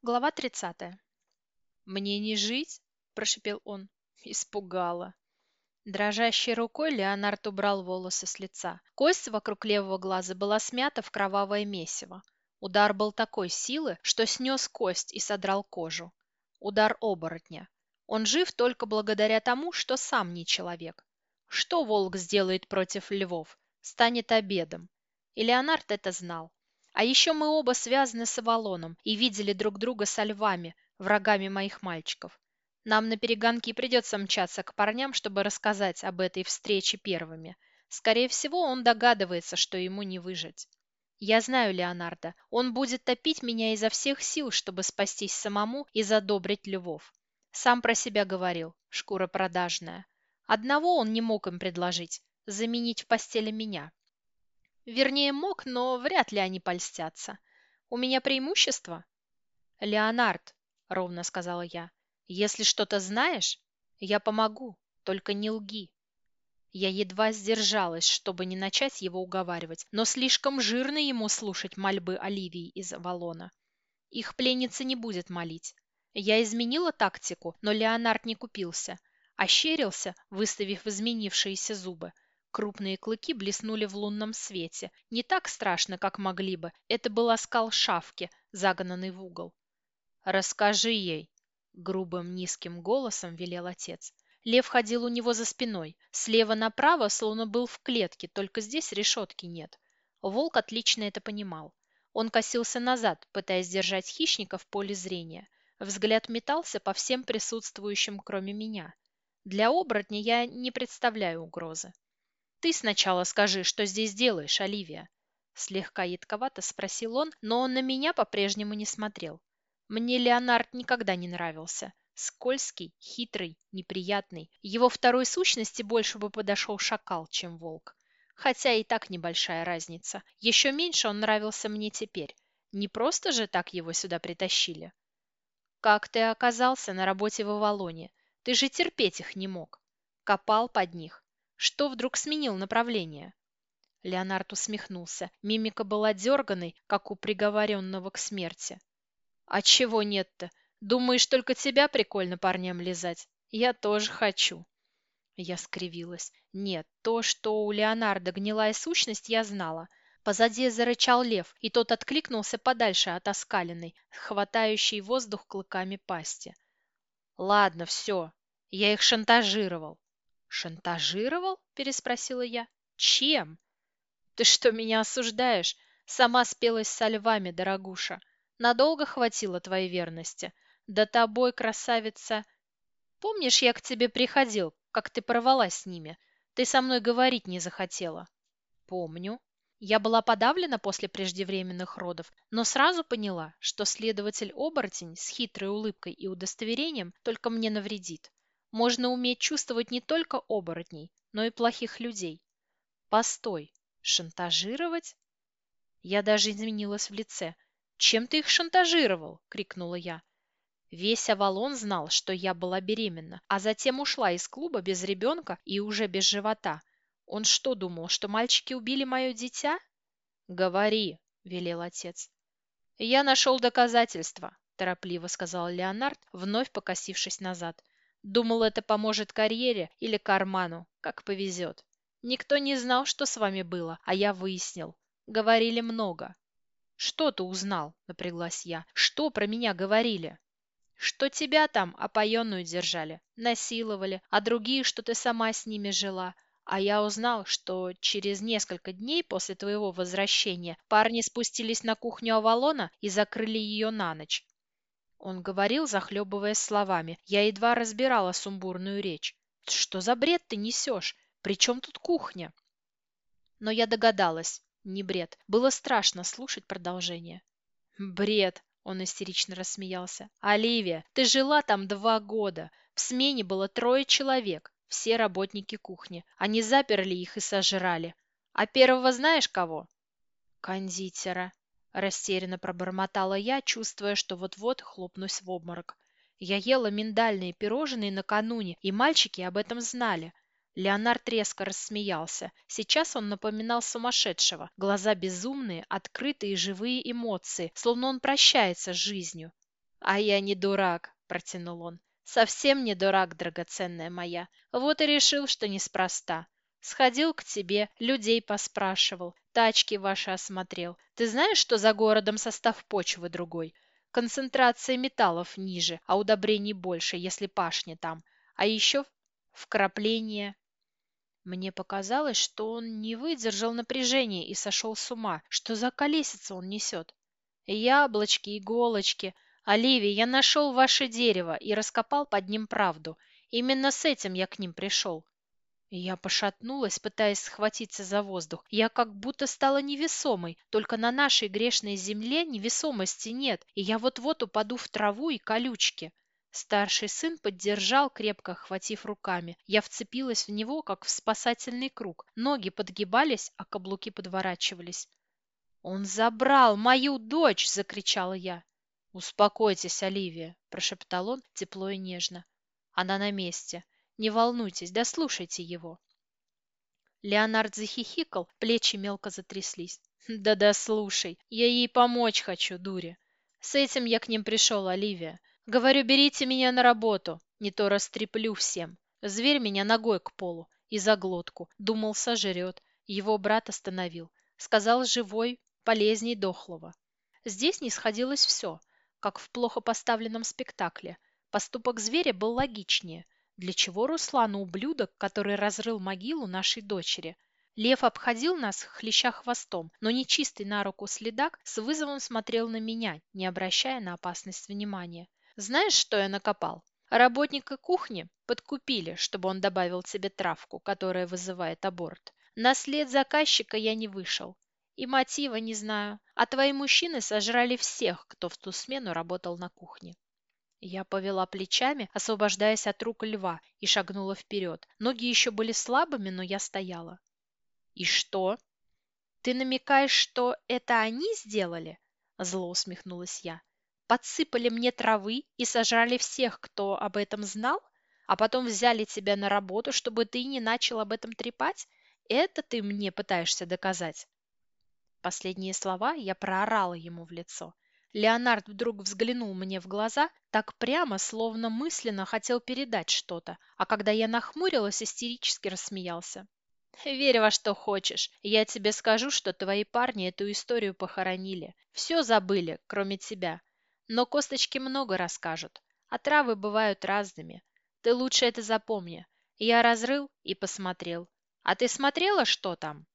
Глава 30. «Мне не жить?» – прошипел он. Испугала. Дрожащей рукой Леонард убрал волосы с лица. Кость вокруг левого глаза была смята в кровавое месиво. Удар был такой силы, что снес кость и содрал кожу. Удар оборотня. Он жив только благодаря тому, что сам не человек. Что волк сделает против львов? Станет обедом. И Леонард это знал. А еще мы оба связаны с Авалоном и видели друг друга со львами, врагами моих мальчиков. Нам на перегонки придется мчаться к парням, чтобы рассказать об этой встрече первыми. Скорее всего, он догадывается, что ему не выжить. Я знаю Леонардо. Он будет топить меня изо всех сил, чтобы спастись самому и задобрить львов. Сам про себя говорил, шкура продажная. Одного он не мог им предложить – заменить в постели меня. Вернее, мог, но вряд ли они польстятся. У меня преимущество? Леонард, ровно сказала я, если что-то знаешь, я помогу, только не лги. Я едва сдержалась, чтобы не начать его уговаривать, но слишком жирно ему слушать мольбы Оливии из Авалона. Их пленница не будет молить. Я изменила тактику, но Леонард не купился. Ощерился, выставив изменившиеся зубы. Крупные клыки блеснули в лунном свете. Не так страшно, как могли бы. Это был оскал шавки, загнанный в угол. «Расскажи ей!» — грубым низким голосом велел отец. Лев ходил у него за спиной. Слева направо, словно был в клетке, только здесь решетки нет. Волк отлично это понимал. Он косился назад, пытаясь держать хищника в поле зрения. Взгляд метался по всем присутствующим, кроме меня. Для оборотня я не представляю угрозы. «Ты сначала скажи, что здесь делаешь, Оливия?» Слегка едковато спросил он, но он на меня по-прежнему не смотрел. Мне Леонард никогда не нравился. Скользкий, хитрый, неприятный. Его второй сущности больше бы подошел шакал, чем волк. Хотя и так небольшая разница. Еще меньше он нравился мне теперь. Не просто же так его сюда притащили. Как ты оказался на работе в Авалоне? Ты же терпеть их не мог. Копал под них, что вдруг сменил направление? Леонард усмехнулся. Мимика была дерганой, как у приговоренного к смерти. А чего нет-то? Думаешь, только тебя прикольно парням лизать? Я тоже хочу. Я скривилась. Нет, то, что у Леонарда гнилая сущность, я знала. Позади зарычал лев, и тот откликнулся подальше от оскаленной, хватающей воздух клыками пасти. Ладно, все. Я их шантажировал. «Шантажировал?» – переспросила я. «Чем?» «Ты что, меня осуждаешь? Сама спелась со львами, дорогуша. Надолго хватило твоей верности. Да тобой, красавица... Помнишь, я к тебе приходил, как ты порвалась с ними? Ты со мной говорить не захотела». «Помню», я была подавлена после преждевременных родов, но сразу поняла, что следователь-оборотень с хитрой улыбкой и удостоверением только мне навредит. Можно уметь чувствовать не только оборотней, но и плохих людей. Постой, шантажировать? Я даже изменилась в лице. «Чем ты их шантажировал?» — крикнула я. Весь Авалон знал, что я была беременна, а затем ушла из клуба без ребенка и уже без живота. Он что думал, что мальчики убили мое дитя? «Говори», — велел отец. «Я нашел доказательства», — торопливо сказал Леонард, вновь покосившись назад. Думал, это поможет карьере или карману, как повезет. Никто не знал, что с вами было, а я выяснил. Говорили много. Что ты узнал? Напряглась я. Что про меня говорили? Что тебя там опоенную держали, насиловали, а другие, что ты сама с ними жила. А я узнал, что через несколько дней после твоего возвращения парни спустились на кухню Авалона и закрыли ее на ночь. Он говорил, захлебываясь словами. Я едва разбирала сумбурную речь. «Что за бред ты несешь? При чем тут кухня?» Но я догадалась. Не бред. Было страшно слушать продолжение. «Бред!» — он истерично рассмеялся. «Оливия, ты жила там два года. В смене было трое человек, все работники кухни. Они заперли их и сожрали. А первого знаешь кого?» «Кондитера», Растерянно пробормотала я, чувствуя, что вот-вот хлопнусь в обморок. Я ела миндальные пирожные накануне, и мальчики об этом знали. Леонард резко рассмеялся. Сейчас он напоминал сумасшедшего. Глаза безумные, открытые живые эмоции, словно он прощается с жизнью. А я не дурак, протянул он. Совсем не дурак, драгоценная моя. Вот и решил, что неспроста. Сходил к тебе, людей поспрашивал, тачки ваши осмотрел. Ты знаешь, что за городом состав почвы другой? Концентрация металлов ниже, а удобрений больше, если пашни там. А еще вкрапление. Мне показалось, что он не выдержал напряжения и сошел с ума. Что за колесица он несет? Яблочки, иголочки. Оливия, я нашел ваше дерево и раскопал под ним правду. Именно с этим я к ним пришел. Я пошатнулась, пытаясь схватиться за воздух. Я как будто стала невесомой, только на нашей грешной земле невесомости нет, и я вот-вот упаду в траву и колючки. Старший сын поддержал, крепко охватив руками. Я вцепилась в него, как в спасательный круг. Ноги подгибались, а каблуки подворачивались. «Он забрал мою дочь!» — закричала я. «Успокойтесь, Оливия!» — прошептал он тепло и нежно. «Она на месте. Не волнуйтесь, дослушайте его. Леонард захихикал, плечи мелко затряслись. Да-да, слушай, я ей помочь хочу, дуре. С этим я к ним пришел, Оливия. Говорю, берите меня на работу, не то растреплю всем. Зверь меня ногой к полу и за глотку. Думал, сожрет. Его брат остановил. Сказал, живой, полезней дохлого. Здесь не сходилось все, как в плохо поставленном спектакле. Поступок зверя был логичнее – для чего Руслану ублюдок, который разрыл могилу нашей дочери? Лев обходил нас, хлеща хвостом, но нечистый на руку следак с вызовом смотрел на меня, не обращая на опасность внимания. Знаешь, что я накопал? Работника кухни подкупили, чтобы он добавил тебе травку, которая вызывает аборт. На след заказчика я не вышел. И мотива не знаю. А твои мужчины сожрали всех, кто в ту смену работал на кухне. Я повела плечами, освобождаясь от рук льва, и шагнула вперед. Ноги еще были слабыми, но я стояла. «И что?» «Ты намекаешь, что это они сделали?» Зло усмехнулась я. «Подсыпали мне травы и сожрали всех, кто об этом знал? А потом взяли тебя на работу, чтобы ты не начал об этом трепать? Это ты мне пытаешься доказать?» Последние слова я проорала ему в лицо. Леонард вдруг взглянул мне в глаза так прямо, словно мысленно хотел передать что-то, а когда я нахмурилась, истерически рассмеялся. «Верь во что хочешь. Я тебе скажу, что твои парни эту историю похоронили. Все забыли, кроме тебя. Но косточки много расскажут, а травы бывают разными. Ты лучше это запомни. Я разрыл и посмотрел. А ты смотрела, что там?»